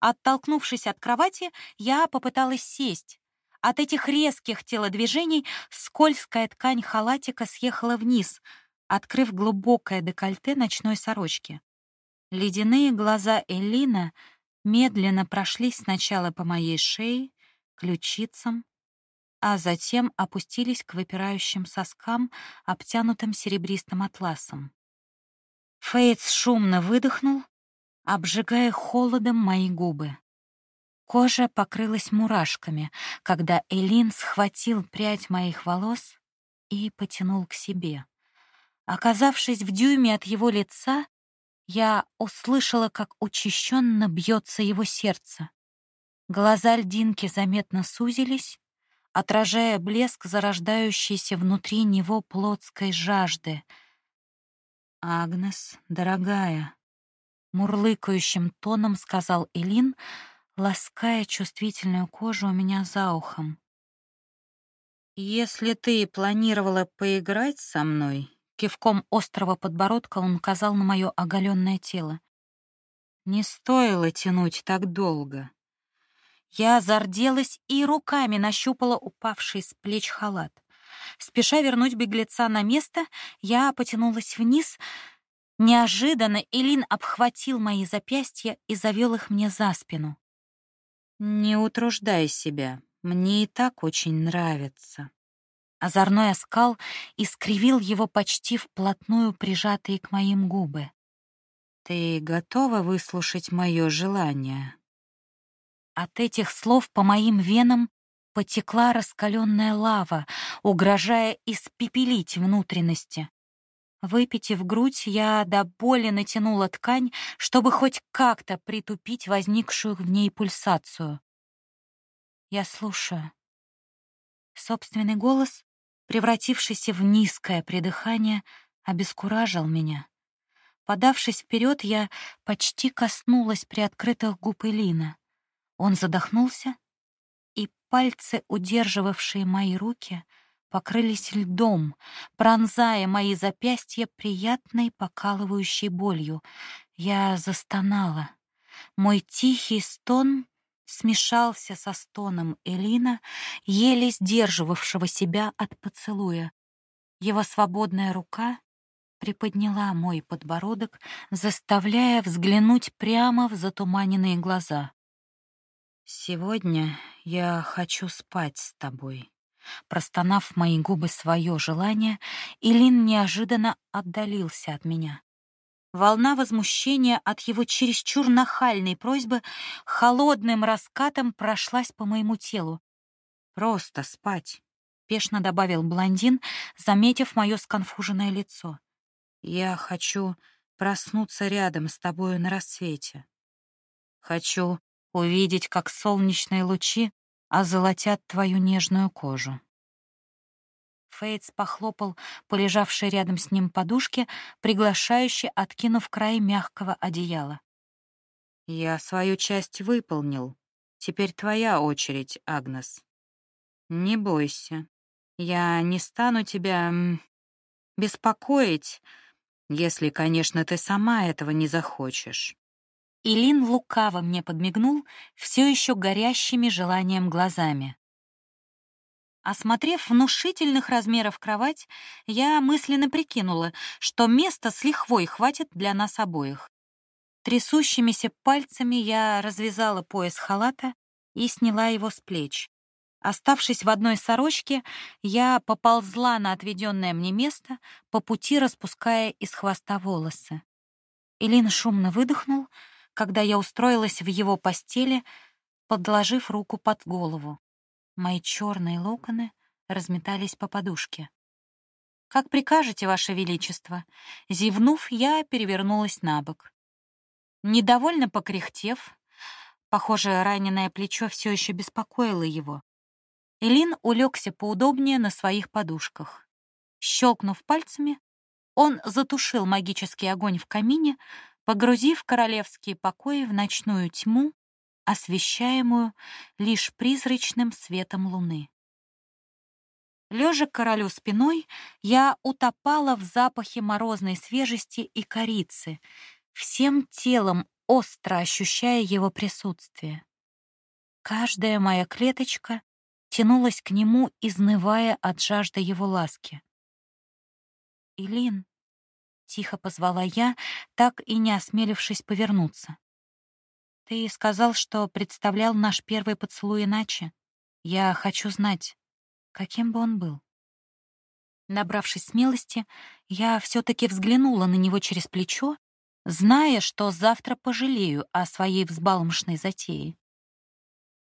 Оттолкнувшись от кровати, я попыталась сесть. От этих резких телодвижений скользкая ткань халатика съехала вниз — открыв глубокое декольте ночной сорочки. Ледяные глаза Элина медленно прошлись сначала по моей шее, ключицам, а затем опустились к выпирающим соскам, обтянутым серебристым атласом. Фейтс шумно выдохнул, обжигая холодом мои губы. Кожа покрылась мурашками, когда Элин схватил прядь моих волос и потянул к себе. Оказавшись в дюйме от его лица, я услышала, как учащенно бьется его сердце. Глаза льдинки заметно сузились, отражая блеск зарождающейся внутри него плотской жажды. «Агнес, дорогая», — мурлыкающим тоном сказал Элин, лаская чувствительную кожу у меня за ухом. «Если ты планировала поиграть со мной, Кивком острого подбородка он указал на мое оголенное тело. Не стоило тянуть так долго. Я зарделась и руками нащупала упавший с плеч халат. Спеша вернуть беглеца на место, я потянулась вниз. Неожиданно Элин обхватил мои запястья и завел их мне за спину. «Не утруждай себя, мне и так очень нравится». Озорной оскал искривил его почти вплотную прижатые к моим губы. «Ты готова выслушать мое желание?» От этих слов по моим венам потекла раскаленная лава, угрожая испепелить внутренности. Выпитив грудь, я до боли натянула ткань, чтобы хоть как-то притупить возникшую в ней пульсацию. Я слушаю. Собственный голос превратившийся в низкое придыхание, обескуражил меня. Подавшись вперед, я почти коснулась приоткрытых губ Элина. Он задохнулся, пальцы, удерживавшие мои руки, покрылись льдом, пронзая мои запястья приятной покалывающей болью. Я застонала. Мой тихий стон смешался со стоном Элина, еле сдерживавшего себя от поцелуя. Его свободная рука приподняла мой подбородок, заставляя взглянуть прямо в затуманенные глаза. «Сегодня я хочу спать с тобой». Простонав мои губы свое желание, Илин неожиданно отдалился от меня. Волна возмущения от его чересчур нахальной просьбы холодным раскатом прошлась по моему телу. «Просто спать», — пешно добавил блондин, заметив мое сконфуженное лицо. «Я хочу проснуться рядом с тобою на рассвете. Хочу увидеть, как солнечные лучи озолотят твою нежную кожу». Фейтс похлопал по лежавшей рядом с ним подушке, приглашающе откинув край мягкого одеяла. «Я свою часть выполнил. Теперь твоя очередь, Агнес. Не бойся. Я не стану тебя беспокоить, если, конечно, ты сама этого не захочешь». Илин лукаво мне подмигнул, все еще горящими желанием глазами. Осмотрев внушительных размеров кровать, я мысленно прикинула, что места с лихвой хватит для нас обоих. Трясущимися пальцами я развязала пояс халата и сняла его с плеч. Оставшись в одной сорочке, я поползла на отведенное мне место, по пути распуская из хвоста волосы. Илин шумно выдохнул, когда я устроилась в его постели, подложив руку под голову. Мои черные локоны разметались по подушке. «Как прикажете, Ваше Величество?» Зевнув, я перевернулась на бок. Недовольно покряхтев, похоже, раненое плечо все еще беспокоило его, Элин улегся поудобнее на своих подушках. Щелкнув пальцами, он затушил магический огонь в камине, погрузив королевские покои в ночную тьму освещаемую лишь призрачным светом луны. Лежа к королю спиной, я утопала в запахе морозной свежести и корицы, всем телом остро ощущая его присутствие. Каждая моя клеточка тянулась к нему, изнывая от жажды его ласки. «Илин», — тихо позвала я, так и не осмелившись повернуться. Ты сказал, что представлял наш первый поцелуй иначе. Я хочу знать, каким бы он был. Набравшись смелости, я все таки взглянула на него через плечо, зная, что завтра пожалею о своей взбалмошной затее.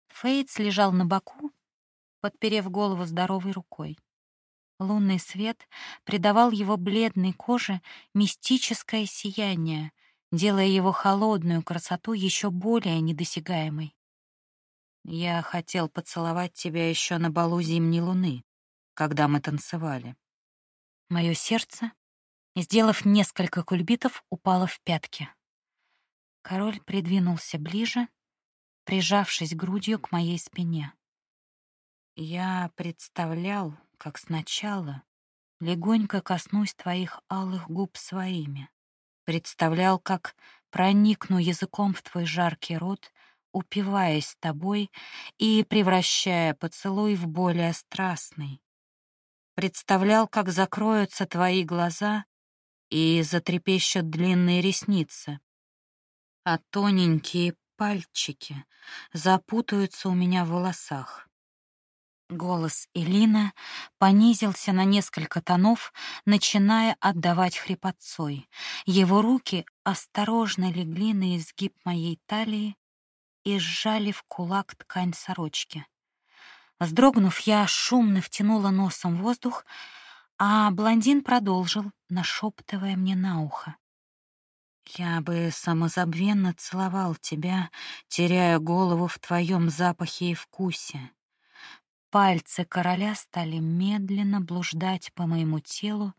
Фейтс лежал на боку, подперев голову здоровой рукой. Лунный свет придавал его бледной коже мистическое сияние, делая его холодную красоту еще более недосягаемой. Я хотел поцеловать тебя еще на балу зимней луны, когда мы танцевали. Мое сердце, сделав несколько кульбитов, упало в пятки. Король придвинулся ближе, прижавшись грудью к моей спине. Я представлял, как сначала легонько коснусь твоих алых губ своими, Представлял, как проникну языком в твой жаркий рот, упиваясь тобой и превращая поцелуй в более страстный. Представлял, как закроются твои глаза и затрепещут длинные ресницы, а тоненькие пальчики запутаются у меня в волосах. Голос Элина понизился на несколько тонов, начиная отдавать хрипотцой. Его руки осторожно легли на изгиб моей талии и сжали в кулак ткань сорочки. Вздрогнув, я шумно втянула носом воздух, а блондин продолжил, нашептывая мне на ухо. «Я бы самозабвенно целовал тебя, теряя голову в твоем запахе и вкусе. Пальцы короля стали медленно блуждать по моему телу,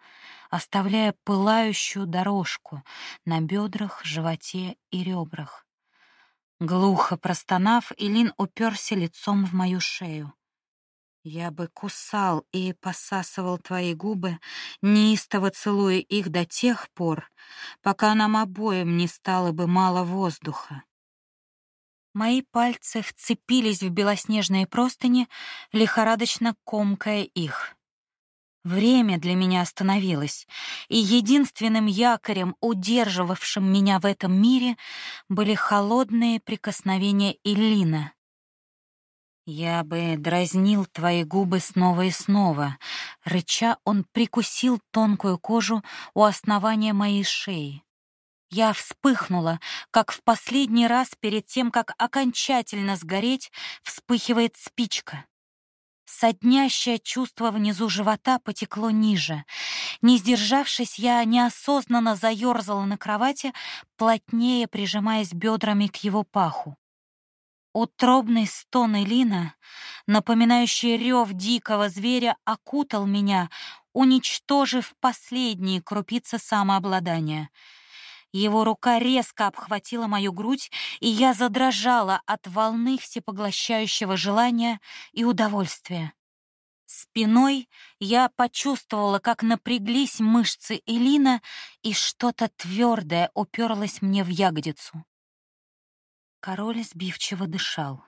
оставляя пылающую дорожку на бедрах, животе и ребрах. Глухо простонав, Илин уперся лицом в мою шею. Я бы кусал и посасывал твои губы, неистово целуя их до тех пор, пока нам обоим не стало бы мало воздуха. Мои пальцы вцепились в белоснежные простыни, лихорадочно комкая их. Время для меня остановилось, и единственным якорем, удерживавшим меня в этом мире, были холодные прикосновения Эллина. Я бы дразнил твои губы снова и снова. Рыча, он прикусил тонкую кожу у основания моей шеи. Я вспыхнула, как в последний раз перед тем, как окончательно сгореть, вспыхивает спичка. Соднящее чувство внизу живота потекло ниже. Не сдержавшись, я неосознанно заёрзала на кровати, плотнее прижимаясь бедрами к его паху. Утробный стон Элина, напоминающий рев дикого зверя, окутал меня, уничтожив последние крупицы самообладания. Его рука резко обхватила мою грудь, и я задрожала от волны всепоглощающего желания и удовольствия. Спиной я почувствовала, как напряглись мышцы Элина, и что-то твердое уперлось мне в ягодицу. Король сбивчиво дышал.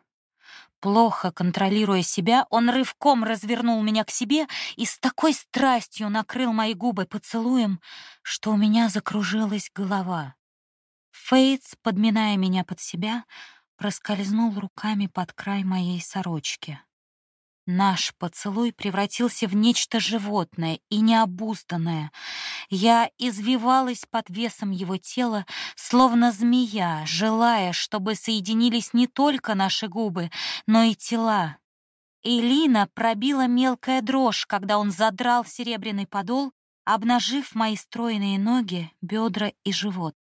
Плохо контролируя себя, он рывком развернул меня к себе и с такой страстью накрыл мои губы поцелуем, что у меня закружилась голова. Фейтс, подминая меня под себя, проскользнул руками под край моей сорочки. Наш поцелуй превратился в нечто животное и необузданное. Я извивалась под весом его тела, словно змея, желая, чтобы соединились не только наши губы, но и тела. Элина пробила мелкая дрожь, когда он задрал серебряный подол, обнажив мои стройные ноги, бедра и живот.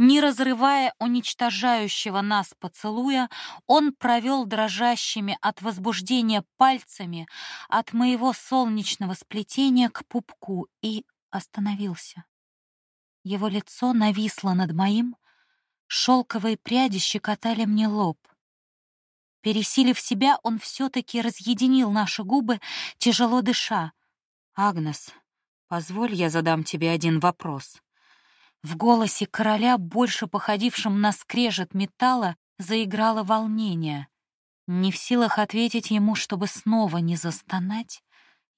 Не разрывая уничтожающего нас поцелуя, он провел дрожащими от возбуждения пальцами от моего солнечного сплетения к пупку и остановился. Его лицо нависло над моим, шелковые пряди щекотали мне лоб. Пересилив себя, он все-таки разъединил наши губы, тяжело дыша. «Агнес, позволь я задам тебе один вопрос». В голосе короля, больше походившем на скрежет металла, заиграло волнение. Не в силах ответить ему, чтобы снова не застонать,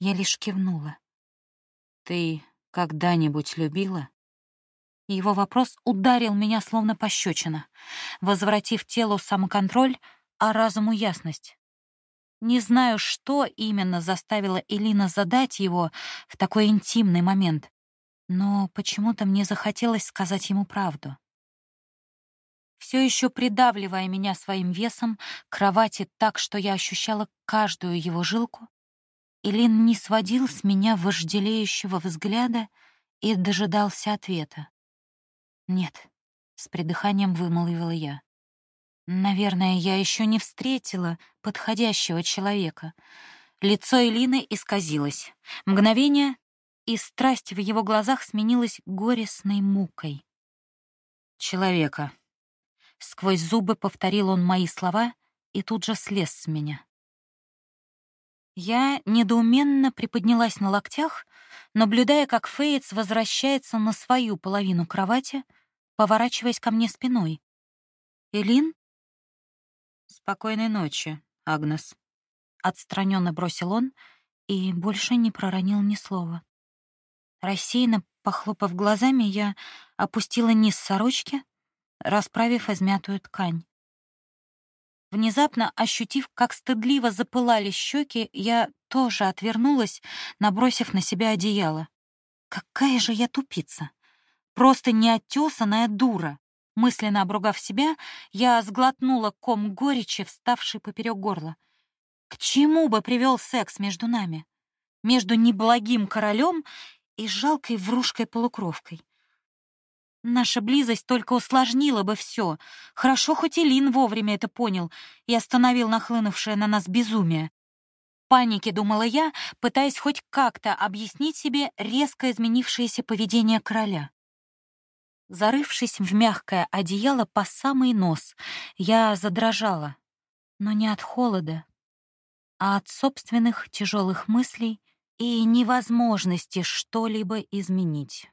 я лишь кивнула. «Ты когда-нибудь любила?» Его вопрос ударил меня словно пощечина, возвратив телу самоконтроль, а разуму ясность. Не знаю, что именно заставило Элина задать его в такой интимный момент, но почему-то мне захотелось сказать ему правду. Все еще придавливая меня своим весом к кровати так, что я ощущала каждую его жилку, Илин не сводил с меня вожделеющего взгляда и дожидался ответа. «Нет», — с придыханием вымолвила я. «Наверное, я еще не встретила подходящего человека». Лицо Элины исказилось. Мгновение, и страсть в его глазах сменилась горестной мукой. «Человека». Сквозь зубы повторил он мои слова и тут же слез с меня. Я недоуменно приподнялась на локтях, наблюдая, как Фейтс возвращается на свою половину кровати, поворачиваясь ко мне спиной. «Элин?» «Спокойной ночи, Агнес», — отстраненно бросил он и больше не проронил ни слова. Рассеянно похлопав глазами, я опустила низ сорочки, расправив измятую ткань. Внезапно ощутив, как стыдливо запылали щеки, я тоже отвернулась, набросив на себя одеяло. Какая же я тупица! Просто неотесанная дура! Мысленно обругав себя, я сглотнула ком горечи, вставший поперек горла. К чему бы привел секс между нами? Между неблагим королем и жалкой врушкой-полукровкой. Наша близость только усложнила бы все. Хорошо, хоть и Лин вовремя это понял и остановил нахлынувшее на нас безумие. Панике думала я, пытаясь хоть как-то объяснить себе резко изменившееся поведение короля. Зарывшись в мягкое одеяло по самый нос, я задрожала, но не от холода, а от собственных тяжелых мыслей и невозможности что-либо изменить.